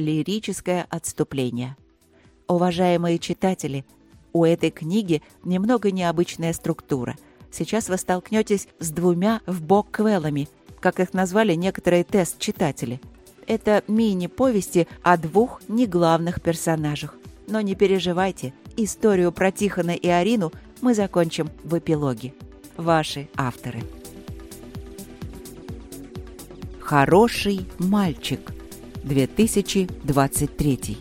«Лирическое отступление». Уважаемые читатели, у этой книги немного необычная структура. Сейчас вы столкнетесь с двумя вбок-квеллами, как их назвали некоторые тест-читатели. Это мини-повести о двух неглавных персонажах. Но не переживайте, историю про Тихона и Арину мы закончим в эпилоге. Ваши авторы. Хороший мальчик. 2023.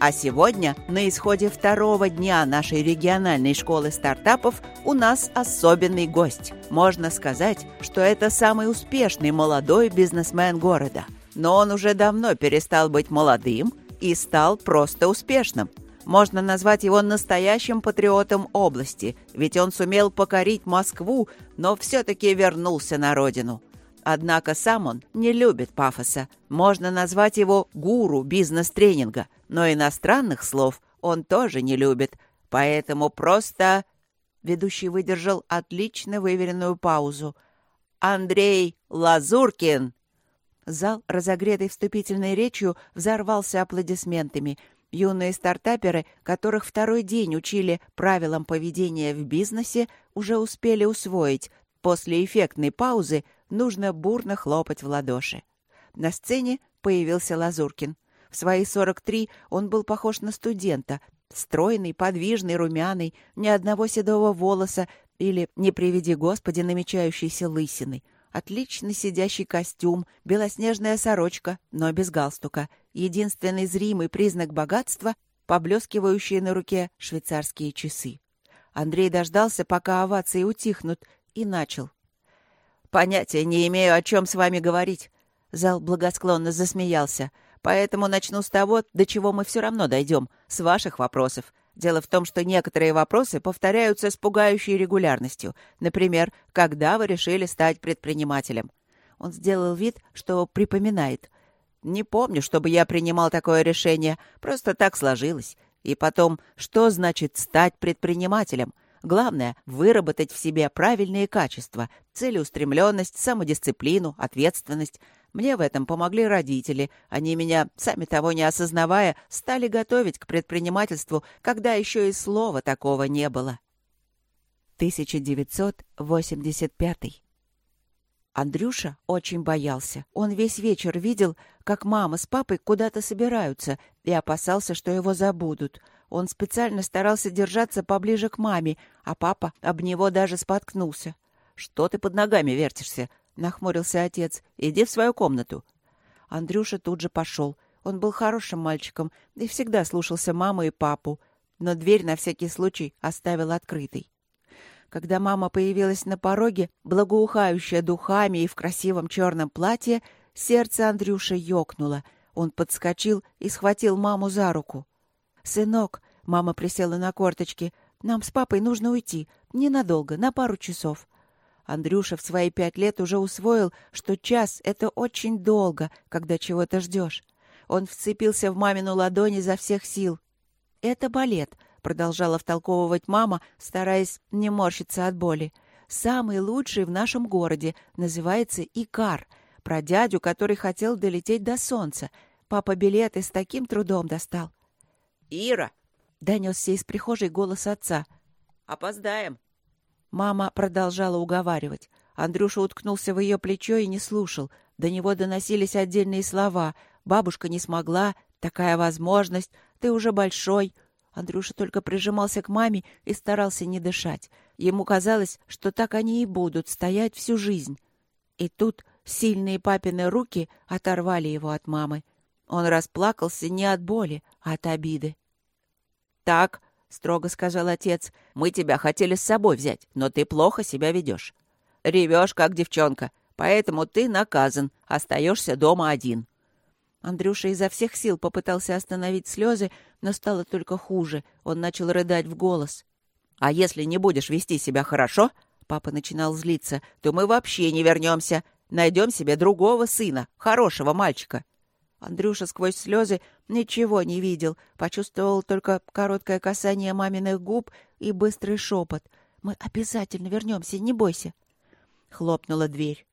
А сегодня, на исходе второго дня нашей региональной школы стартапов, у нас особенный гость. Можно сказать, что это самый успешный молодой бизнесмен города. Но он уже давно перестал быть молодым и стал просто успешным. Можно назвать его настоящим патриотом области, ведь он сумел покорить Москву, но все-таки вернулся на родину. Однако сам он не любит пафоса. Можно назвать его гуру бизнес-тренинга, но иностранных слов он тоже не любит. Поэтому просто... Ведущий выдержал отлично выверенную паузу. «Андрей Лазуркин!» Зал, разогретый вступительной речью, взорвался аплодисментами. Юные стартаперы, которых второй день учили правилам поведения в бизнесе, уже успели усвоить. После эффектной паузы нужно бурно хлопать в ладоши. На сцене появился Лазуркин. В свои 43 он был похож на студента. Стройный, подвижный, румяный, ни одного седого волоса или, не приведи Господи, намечающейся лысины. Отлично сидящий костюм, белоснежная сорочка, но без галстука. Единственный зримый признак богатства — поблескивающие на руке швейцарские часы. Андрей дождался, пока овации утихнут, и начал. «Понятия не имею, о чем с вами говорить». Зал благосклонно засмеялся. «Поэтому начну с того, до чего мы все равно дойдем, с ваших вопросов. Дело в том, что некоторые вопросы повторяются с пугающей регулярностью. Например, когда вы решили стать предпринимателем?» Он сделал вид, что припоминает. «Не помню, чтобы я принимал такое решение. Просто так сложилось. И потом, что значит стать предпринимателем?» Главное — выработать в себе правильные качества, целеустремленность, самодисциплину, ответственность. Мне в этом помогли родители. Они меня, сами того не осознавая, стали готовить к предпринимательству, когда еще и слова такого не было. 1985 Андрюша очень боялся. Он весь вечер видел, как мама с папой куда-то собираются, и опасался, что его забудут — он специально старался держаться поближе к маме, а папа об него даже споткнулся. «Что ты под ногами вертишься?» — нахмурился отец. «Иди в свою комнату». Андрюша тут же пошел. Он был хорошим мальчиком и всегда слушался маму и папу, но дверь на всякий случай оставил открытой. Когда мама появилась на пороге, благоухающая духами и в красивом черном платье, сердце Андрюши ёкнуло. Он подскочил и схватил маму за руку. «Сынок», — мама присела на корточки, — «нам с папой нужно уйти. Ненадолго, на пару часов». Андрюша в свои пять лет уже усвоил, что час — это очень долго, когда чего-то ждешь. Он вцепился в мамину ладонь изо всех сил. «Это балет», — продолжала втолковывать мама, стараясь не морщиться от боли. «Самый лучший в нашем городе. Называется Икар. Про дядю, который хотел долететь до солнца. Папа билеты с таким трудом достал. «Ира!» — донесся из прихожей голос отца. «Опоздаем!» Мама продолжала уговаривать. Андрюша уткнулся в ее плечо и не слушал. До него доносились отдельные слова. «Бабушка не смогла», «Такая возможность», «Ты уже большой». Андрюша только прижимался к маме и старался не дышать. Ему казалось, что так они и будут стоять всю жизнь. И тут сильные папины руки оторвали его от мамы. Он расплакался не от боли, а от обиды. «Так», — строго сказал отец, — «мы тебя хотели с собой взять, но ты плохо себя ведешь. Ревешь, как девчонка, поэтому ты наказан, остаешься дома один». Андрюша изо всех сил попытался остановить слезы, но стало только хуже. Он начал рыдать в голос. «А если не будешь вести себя хорошо?» Папа начинал злиться. «То мы вообще не вернемся. Найдем себе другого сына, хорошего мальчика. Андрюша сквозь слезы ничего не видел, почувствовал только короткое касание маминых губ и быстрый шепот. «Мы обязательно вернемся, не бойся!» Хлопнула дверь.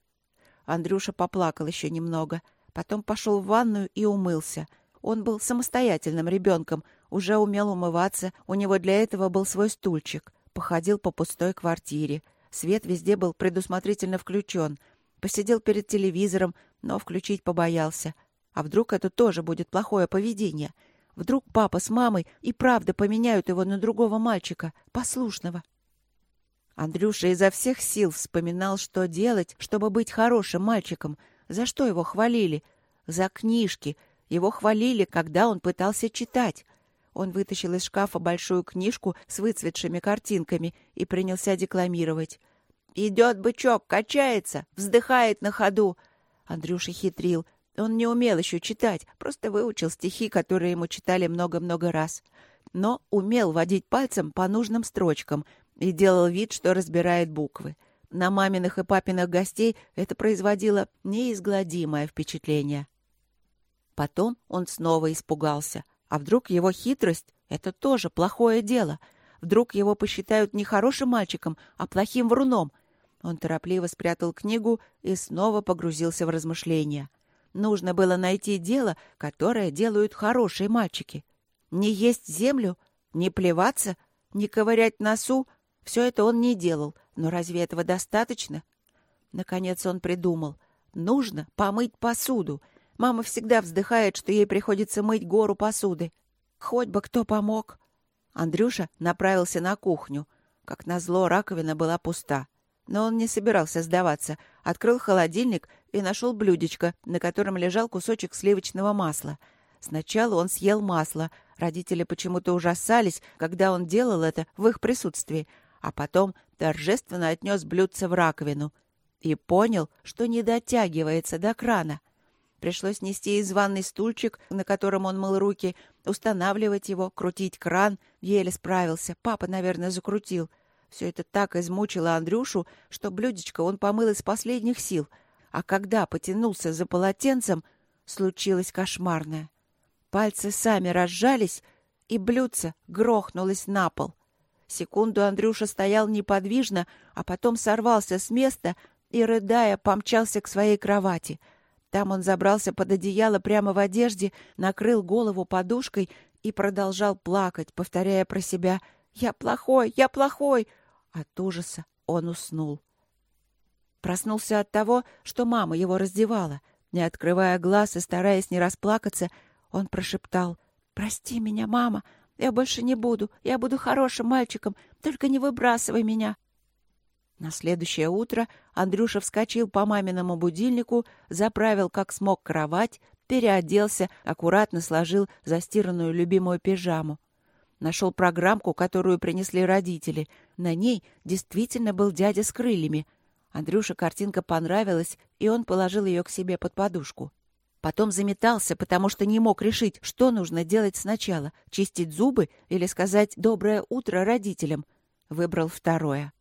Андрюша поплакал еще немного. Потом пошел в ванную и умылся. Он был самостоятельным ребенком, уже умел умываться, у него для этого был свой стульчик. Походил по пустой квартире. Свет везде был предусмотрительно включен. Посидел перед телевизором, но включить побоялся. А вдруг это тоже будет плохое поведение? Вдруг папа с мамой и правда поменяют его на другого мальчика, послушного? Андрюша изо всех сил вспоминал, что делать, чтобы быть хорошим мальчиком. За что его хвалили? За книжки. Его хвалили, когда он пытался читать. Он вытащил из шкафа большую книжку с выцветшими картинками и принялся декламировать. «Идет бычок, качается, вздыхает на ходу». Андрюша хитрил. Он не умел еще читать, просто выучил стихи, которые ему читали много-много раз. Но умел водить пальцем по нужным строчкам и делал вид, что разбирает буквы. На маминых и папиных гостей это производило неизгладимое впечатление. Потом он снова испугался. А вдруг его хитрость — это тоже плохое дело? Вдруг его посчитают не хорошим мальчиком, а плохим вруном? Он торопливо спрятал книгу и снова погрузился в размышления — Нужно было найти дело, которое делают хорошие мальчики. Не есть землю, не плеваться, не ковырять носу — все это он не делал. Но разве этого достаточно? Наконец он придумал. Нужно помыть посуду. Мама всегда вздыхает, что ей приходится мыть гору посуды. Хоть бы кто помог. Андрюша направился на кухню. Как назло, раковина была пуста. Но он не собирался сдаваться. Открыл холодильник и нашел блюдечко, на котором лежал кусочек сливочного масла. Сначала он съел масло. Родители почему-то ужасались, когда он делал это в их присутствии. А потом торжественно отнес блюдце в раковину. И понял, что не дотягивается до крана. Пришлось нести из ванной стульчик, на котором он мыл руки, устанавливать его, крутить кран. Еле справился. Папа, наверное, закрутил. — все это так измучило Андрюшу, что блюдечко он помыл из последних сил. А когда потянулся за полотенцем, случилось кошмарное. Пальцы сами разжались, и блюдце грохнулось на пол. Секунду Андрюша стоял неподвижно, а потом сорвался с места и, рыдая, помчался к своей кровати. Там он забрался под одеяло прямо в одежде, накрыл голову подушкой и продолжал плакать, повторяя про себя «Я плохой, я плохой, от ужаса он уснул. Проснулся от того, что мама его раздевала. Не открывая глаз и стараясь не расплакаться, он прошептал «Прости меня, мама, я больше не буду, я буду хорошим мальчиком, только не выбрасывай меня». На следующее утро Андрюша вскочил по маминому будильнику, заправил как смог кровать, переоделся, аккуратно сложил застиранную любимую пижаму. Нашел программку, которую принесли родители. На ней действительно был дядя с крыльями. Андрюше картинка понравилась, и он положил ее к себе под подушку. Потом заметался, потому что не мог решить, что нужно делать сначала — чистить зубы или сказать «доброе утро» родителям. Выбрал второе.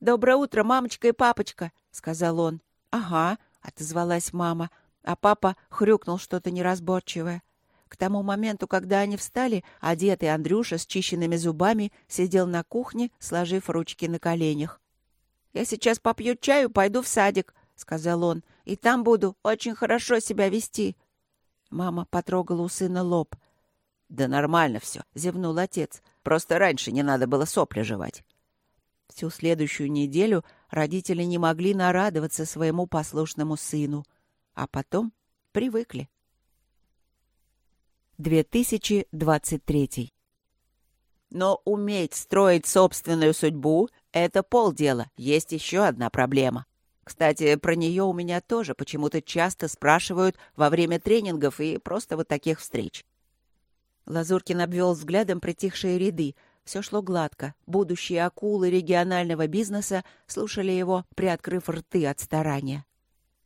«Доброе утро, мамочка и папочка», — сказал он. «Ага», — отозвалась мама, а папа хрюкнул что-то неразборчивое. К тому моменту, когда они встали, одетый Андрюша с чищенными зубами сидел на кухне, сложив ручки на коленях. «Я сейчас попью чаю, пойду в садик», — сказал он, — «и там буду очень хорошо себя вести». Мама потрогала у сына лоб. «Да нормально все», — зевнул отец. «Просто раньше не надо было сопли жевать». Всю следующую неделю родители не могли нарадоваться своему послушному сыну, а потом привыкли. 2023. Но уметь строить собственную судьбу — это полдела. Есть еще одна проблема. Кстати, про нее у меня тоже почему-то часто спрашивают во время тренингов и просто вот таких встреч. Лазуркин обвел взглядом притихшие ряды. Все шло гладко. Будущие акулы регионального бизнеса слушали его, приоткрыв рты от старания.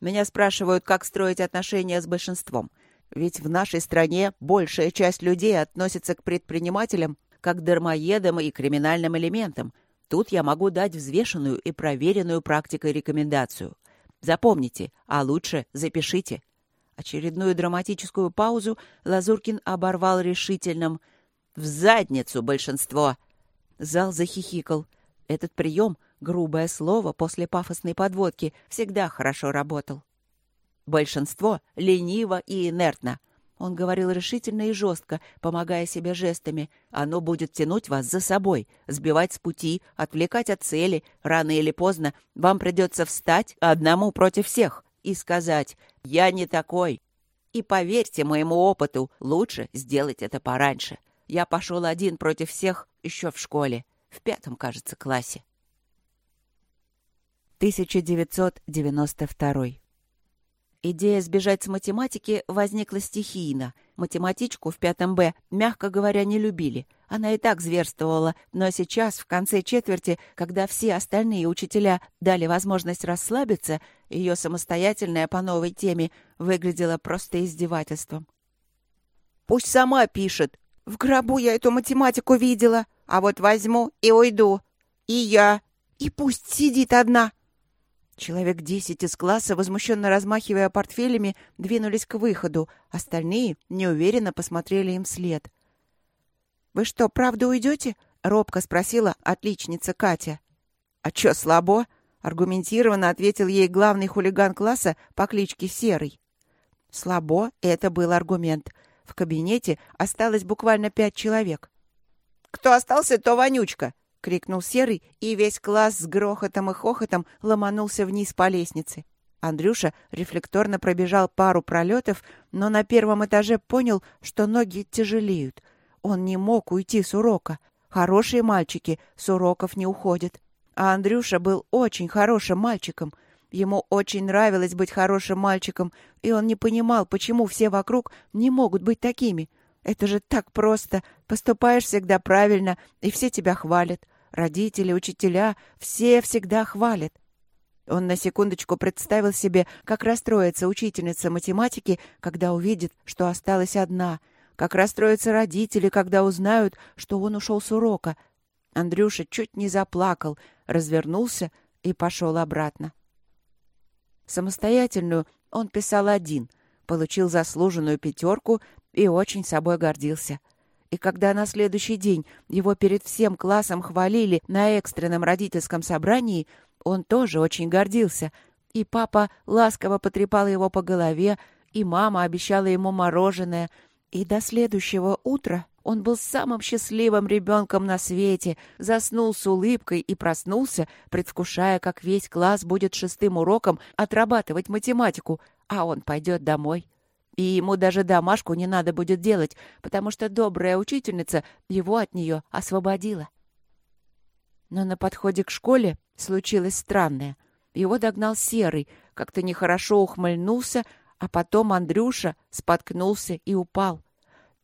Меня спрашивают, как строить отношения с большинством. Ведь в нашей стране большая часть людей относится к предпринимателям как дармоедам и криминальным элементам. Тут я могу дать взвешенную и проверенную практикой рекомендацию. Запомните, а лучше запишите. Очередную драматическую паузу Лазуркин оборвал решительным «В задницу большинство!» Зал захихикал. Этот прием, грубое слово после пафосной подводки, всегда хорошо работал. Большинство лениво и инертно. Он говорил решительно и жестко, помогая себе жестами. Оно будет тянуть вас за собой, сбивать с пути, отвлекать от цели. Рано или поздно вам придется встать одному против всех и сказать «Я не такой». И поверьте моему опыту, лучше сделать это пораньше. Я пошел один против всех еще в школе, в пятом, кажется, классе. 1992 Идея сбежать с математики возникла стихийно. Математичку в пятом Б, мягко говоря, не любили. Она и так зверствовала, но сейчас, в конце четверти, когда все остальные учителя дали возможность расслабиться, ее самостоятельная по новой теме выглядела просто издевательством. «Пусть сама пишет. В гробу я эту математику видела, а вот возьму и уйду. И я. И пусть сидит одна». Человек десять из класса, возмущенно размахивая портфелями, двинулись к выходу. Остальные неуверенно посмотрели им след. «Вы что, правда уйдете?» — робко спросила отличница Катя. «А чё, слабо?» — аргументированно ответил ей главный хулиган класса по кличке Серый. Слабо — это был аргумент. В кабинете осталось буквально пять человек. «Кто остался, то вонючка!» — крикнул Серый, и весь класс с грохотом и хохотом ломанулся вниз по лестнице. Андрюша рефлекторно пробежал пару пролетов, но на первом этаже понял, что ноги тяжелеют. Он не мог уйти с урока. Хорошие мальчики с уроков не уходят. А Андрюша был очень хорошим мальчиком. Ему очень нравилось быть хорошим мальчиком, и он не понимал, почему все вокруг не могут быть такими — это же так просто. Поступаешь всегда правильно, и все тебя хвалят. Родители, учителя, все всегда хвалят. Он на секундочку представил себе, как расстроится учительница математики, когда увидит, что осталась одна, как расстроятся родители, когда узнают, что он ушел с урока. Андрюша чуть не заплакал, развернулся и пошел обратно. Самостоятельную он писал один, получил заслуженную пятерку и очень собой гордился. И когда на следующий день его перед всем классом хвалили на экстренном родительском собрании, он тоже очень гордился. И папа ласково потрепал его по голове, и мама обещала ему мороженое. И до следующего утра он был самым счастливым ребенком на свете, заснул с улыбкой и проснулся, предвкушая, как весь класс будет шестым уроком отрабатывать математику, а он пойдет домой. И ему даже домашку не надо будет делать, потому что добрая учительница его от нее освободила. Но на подходе к школе случилось странное. Его догнал Серый, как-то нехорошо ухмыльнулся, а потом Андрюша споткнулся и упал.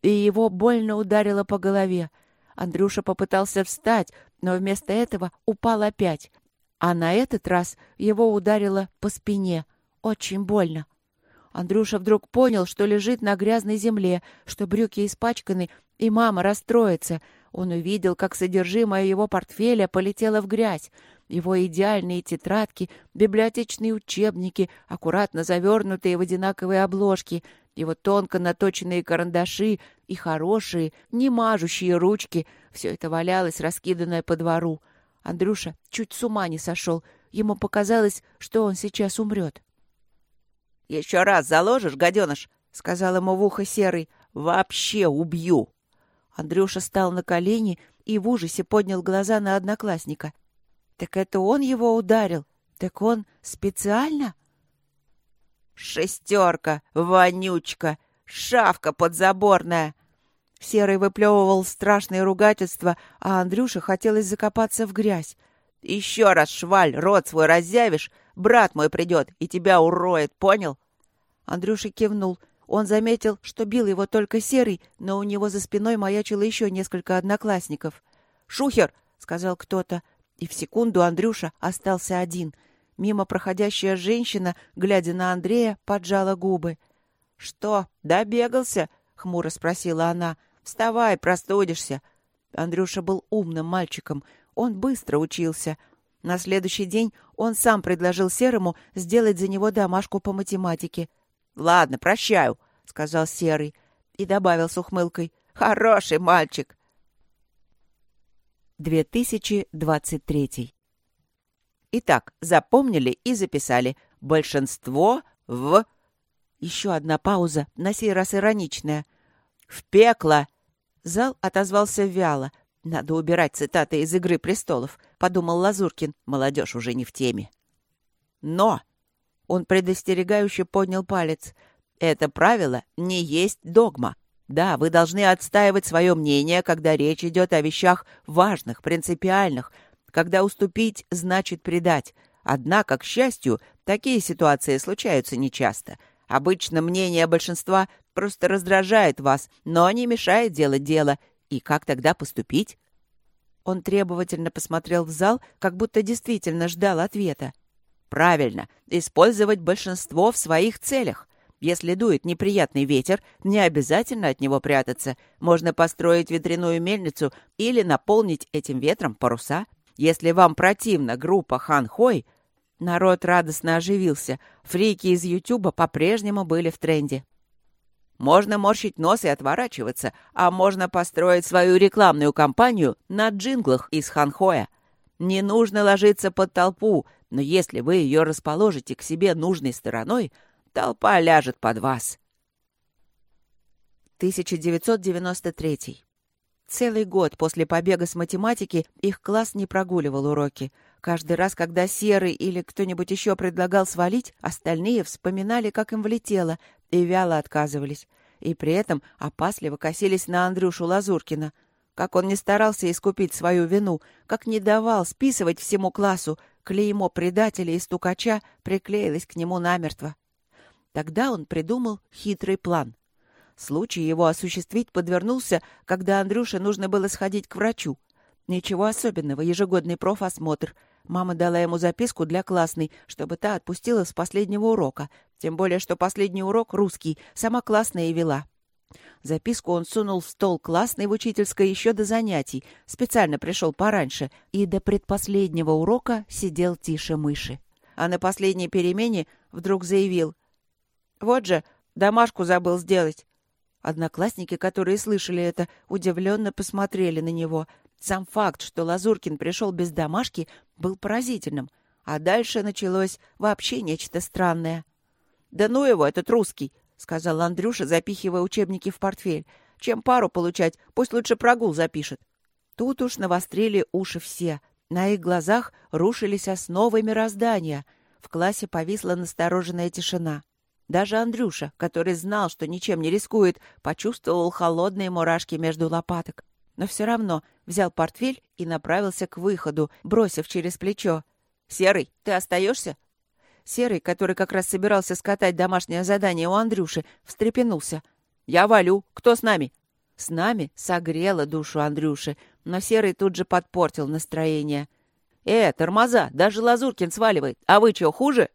И его больно ударило по голове. Андрюша попытался встать, но вместо этого упал опять. А на этот раз его ударило по спине. Очень больно. Андрюша вдруг понял, что лежит на грязной земле, что брюки испачканы, и мама расстроится. Он увидел, как содержимое его портфеля полетело в грязь. Его идеальные тетрадки, библиотечные учебники, аккуратно завернутые в одинаковые обложки, его тонко наточенные карандаши и хорошие, не мажущие ручки — все это валялось, раскиданное по двору. Андрюша чуть с ума не сошел. Ему показалось, что он сейчас умрет. «Еще раз заложишь, гаденыш», — сказал ему в ухо Серый, — «вообще убью». Андрюша стал на колени и в ужасе поднял глаза на одноклассника. «Так это он его ударил? Так он специально?» «Шестерка, вонючка, шавка подзаборная!» Серый выплевывал страшные ругательства, а Андрюше хотелось закопаться в грязь. «Еще раз, шваль, рот свой разъявишь, брат мой придет и тебя уроет, понял?» Андрюша кивнул. Он заметил, что бил его только Серый, но у него за спиной маячило еще несколько одноклассников. «Шухер!» — сказал кто-то. И в секунду Андрюша остался один. Мимо проходящая женщина, глядя на Андрея, поджала губы. «Что, добегался?» — хмуро спросила она. «Вставай, простудишься». Андрюша был умным мальчиком. Он быстро учился. На следующий день он сам предложил Серому сделать за него домашку по математике. «Ладно, прощаю», — сказал Серый и добавил с ухмылкой. «Хороший мальчик». 2023 Итак, запомнили и записали. Большинство в Еще одна пауза, на сей раз ироничная. «В пекло!» Зал отозвался вяло. «Надо убирать цитаты из «Игры престолов», — подумал Лазуркин. Молодежь уже не в теме. «Но!» — он предостерегающе поднял палец. «Это правило не есть догма. Да, вы должны отстаивать свое мнение, когда речь идет о вещах важных, принципиальных, когда уступить значит предать. Однако, к счастью, такие ситуации случаются нечасто. Обычно мнение большинства просто раздражает вас, но не мешает делать дело. И как тогда поступить? Он требовательно посмотрел в зал, как будто действительно ждал ответа. Правильно, использовать большинство в своих целях. Если дует неприятный ветер, не обязательно от него прятаться. Можно построить ветряную мельницу или наполнить этим ветром паруса. Если вам противна группа Хан Хой, народ радостно оживился. Фрики из Ютуба по-прежнему были в тренде. Можно морщить нос и отворачиваться, а можно построить свою рекламную кампанию на джинглах из Ханхоя. Не нужно ложиться под толпу, но если вы ее расположите к себе нужной стороной, толпа ляжет под вас. 1993. Целый год после побега с математики их класс не прогуливал уроки. Каждый раз, когда Серый или кто-нибудь еще предлагал свалить, остальные вспоминали, как им влетело, и вяло отказывались. И при этом опасливо косились на Андрюшу Лазуркина. Как он не старался искупить свою вину, как не давал списывать всему классу, клеймо предателя и стукача приклеилось к нему намертво. Тогда он придумал хитрый план — Случай его осуществить подвернулся, когда Андрюше нужно было сходить к врачу. Ничего особенного, ежегодный профосмотр. Мама дала ему записку для классной, чтобы та отпустила с последнего урока. Тем более, что последний урок русский, сама классная и вела. Записку он сунул в стол классной в учительской еще до занятий, специально пришел пораньше, и до предпоследнего урока сидел тише мыши. А на последней перемене вдруг заявил. «Вот же, домашку забыл сделать. Одноклассники, которые слышали это, удивленно посмотрели на него. Сам факт, что Лазуркин пришел без домашки, был поразительным. А дальше началось вообще нечто странное. «Да ну его, этот русский!» — сказал Андрюша, запихивая учебники в портфель. «Чем пару получать, пусть лучше прогул запишет». Тут уж навострили уши все. На их глазах рушились основы мироздания. В классе повисла настороженная тишина. Даже Андрюша, который знал, что ничем не рискует, почувствовал холодные мурашки между лопаток. Но все равно взял портфель и направился к выходу, бросив через плечо. «Серый, ты остаешься?» Серый, который как раз собирался скатать домашнее задание у Андрюши, встрепенулся. «Я валю. Кто с нами?» С нами согрело душу Андрюши, но Серый тут же подпортил настроение. «Э, тормоза, даже Лазуркин сваливает. А вы что, хуже?»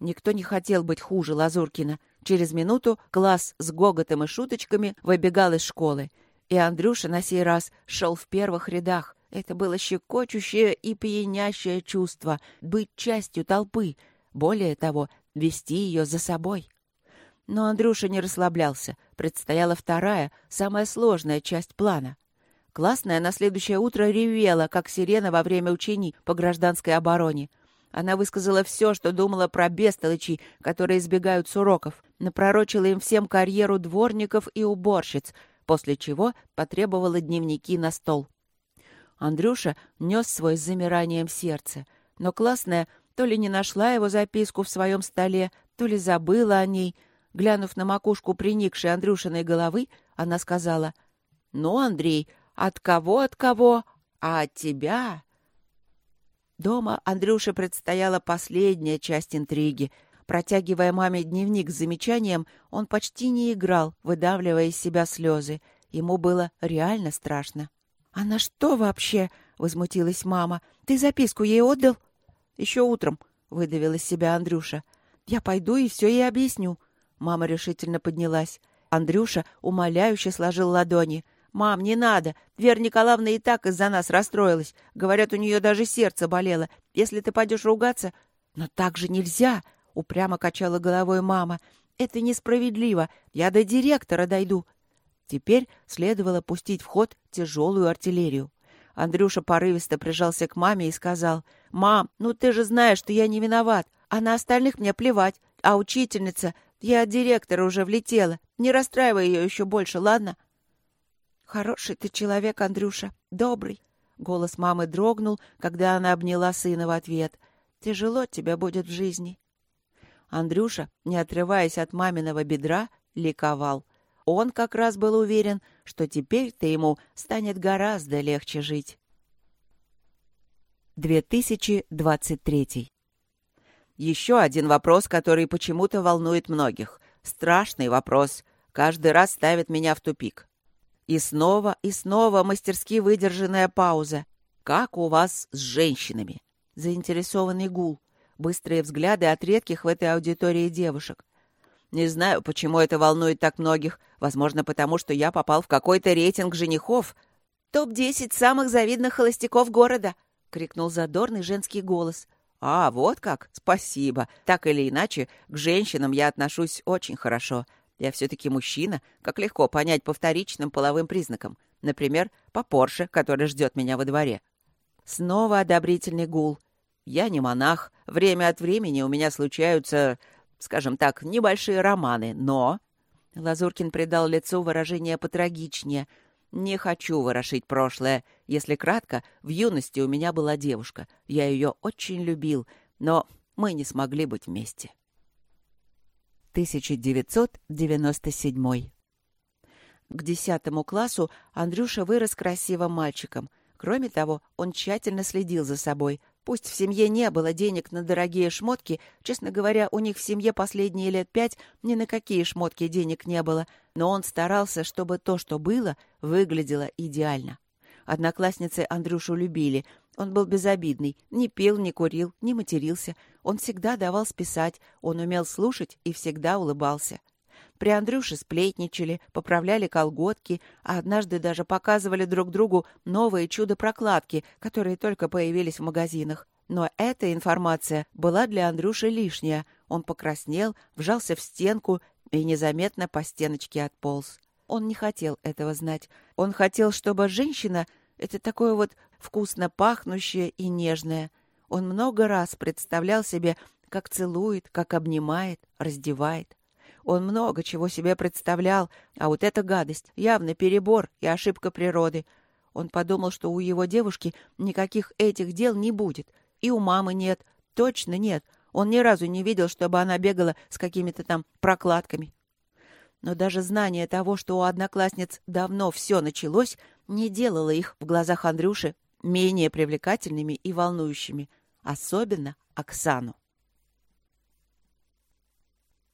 Никто не хотел быть хуже Лазуркина. Через минуту класс с гоготом и шуточками выбегал из школы. И Андрюша на сей раз шел в первых рядах. Это было щекочущее и пьянящее чувство — быть частью толпы. Более того, вести ее за собой. Но Андрюша не расслаблялся. Предстояла вторая, самая сложная часть плана. Классная на следующее утро ревела, как сирена во время учений по гражданской обороне — она высказала все, что думала про бестолочей, которые избегают с уроков, напророчила им всем карьеру дворников и уборщиц, после чего потребовала дневники на стол. Андрюша нес свой с замиранием сердце, но классная то ли не нашла его записку в своем столе, то ли забыла о ней. Глянув на макушку приникшей Андрюшиной головы, она сказала, «Ну, Андрей, от кого, от кого, а от тебя?» Дома Андрюше предстояла последняя часть интриги. Протягивая маме дневник с замечанием, он почти не играл, выдавливая из себя слезы. Ему было реально страшно. «А на что вообще?» — возмутилась мама. «Ты записку ей отдал?» «Еще утром», — выдавил из себя Андрюша. «Я пойду и все ей объясню». Мама решительно поднялась. Андрюша умоляюще сложил ладони. «Мам, не надо. Вера Николаевна и так из-за нас расстроилась. Говорят, у нее даже сердце болело. Если ты пойдешь ругаться...» «Но так же нельзя!» — упрямо качала головой мама. «Это несправедливо. Я до директора дойду». Теперь следовало пустить в ход тяжелую артиллерию. Андрюша порывисто прижался к маме и сказал, «Мам, ну ты же знаешь, что я не виноват, а на остальных мне плевать. А учительница, Я от директора уже влетела. Не расстраивай ее еще больше, ладно?» «Хороший ты человек, Андрюша, добрый». Голос мамы дрогнул, когда она обняла сына в ответ. «Тяжело тебе будет в жизни». Андрюша, не отрываясь от маминого бедра, ликовал. Он как раз был уверен, что теперь-то ему станет гораздо легче жить. 2023 Еще один вопрос, который почему-то волнует многих. Страшный вопрос. Каждый раз ставит меня в тупик. И снова, и снова мастерски выдержанная пауза. «Как у вас с женщинами?» Заинтересованный гул. Быстрые взгляды от редких в этой аудитории девушек. Не знаю, почему это волнует так многих. Возможно, потому что я попал в какой-то рейтинг женихов. «Топ-10 самых завидных холостяков города!» — крикнул задорный женский голос. «А, вот как? Спасибо. Так или иначе, к женщинам я отношусь очень хорошо. Я все-таки мужчина, как легко понять по вторичным половым признакам. Например, по Порше, который ждет меня во дворе». Снова одобрительный гул. «Я не монах. Время от времени у меня случаются скажем так, небольшие романы, но...» Лазуркин придал лицу выражение потрагичнее. «Не хочу ворошить прошлое. Если кратко, в юности у меня была девушка. Я ее очень любил, но мы не смогли быть вместе». 1997 К десятому классу Андрюша вырос красивым мальчиком. Кроме того, он тщательно следил за собой — Пусть в семье не было денег на дорогие шмотки, честно говоря, у них в семье последние лет пять ни на какие шмотки денег не было, но он старался, чтобы то, что было, выглядело идеально. Одноклассницы Андрюшу любили. Он был безобидный, не пил, не курил, не матерился. Он всегда давал списать, он умел слушать и всегда улыбался. При Андрюше сплетничали, поправляли колготки, а однажды даже показывали друг другу новые чудо-прокладки, которые только появились в магазинах. Но эта информация была для Андрюши лишняя. Он покраснел, вжался в стенку и незаметно по стеночке отполз. Он не хотел этого знать. Он хотел, чтобы женщина — это такое вот вкусно пахнущее и нежное. Он много раз представлял себе, как целует, как обнимает, раздевает. Он много чего себе представлял, а вот эта гадость — явно перебор и ошибка природы. Он подумал, что у его девушки никаких этих дел не будет. И у мамы нет, точно нет. Он ни разу не видел, чтобы она бегала с какими-то там прокладками. Но даже знание того, что у одноклассниц давно все началось, не делало их в глазах Андрюши менее привлекательными и волнующими. Особенно Оксану.